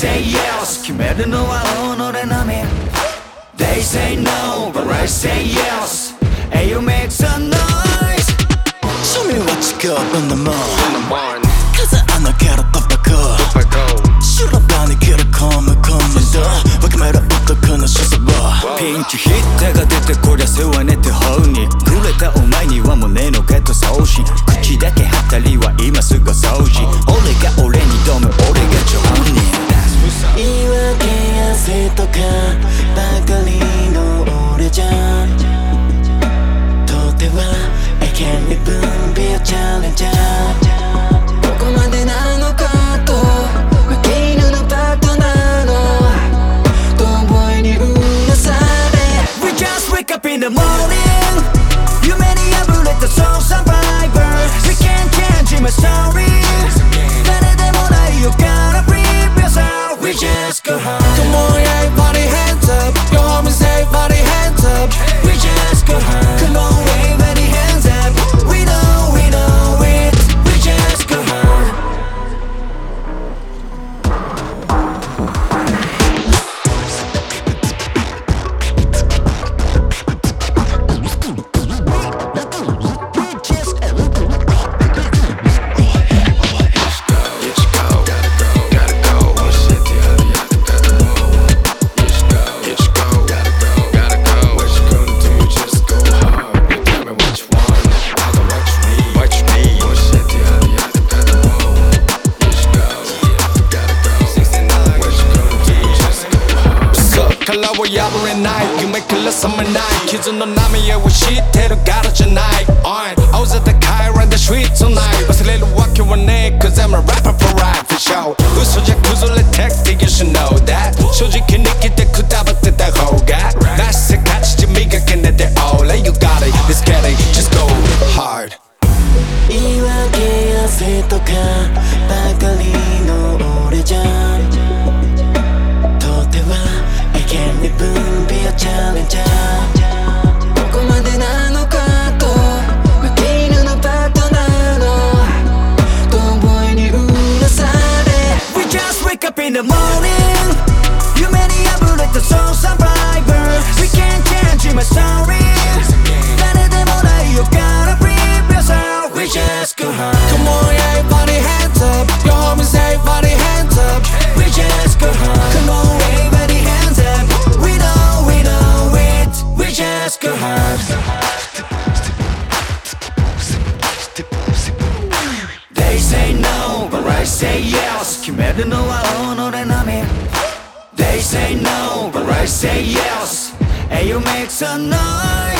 say yes 決めるのは己のみ They say no but I say yes And you make some noise Show me what you got on the mind in the barn. Cause I know get up the back If I go, Shoot up on the kid come come and da わきまえる男の所作はピンチヒッターが出てこりゃ世話ねって方にくれたお前にはもうねのけと送 Can we be a challenger? just wake up in the morning. Soul survivor We can't change my story. 誰でもない You gotta be yourself. We just go home 날라와 야부른 night You make a less of my night 기준 넌 남의 예우 시태로 가르쳐 night I was at the Cairo and the street tonight What's a little walk you want it Cause I'm a rapper for right for show. 우소자 구슬의 text you should know that. up in the morning. 유면이 아부를 또 so some vibrant We can't change my story 다른 데 몰라 you gotta breathe yourself We just go hard. say yes 決めるのは己のみ They say no, but I say yes And you make some noise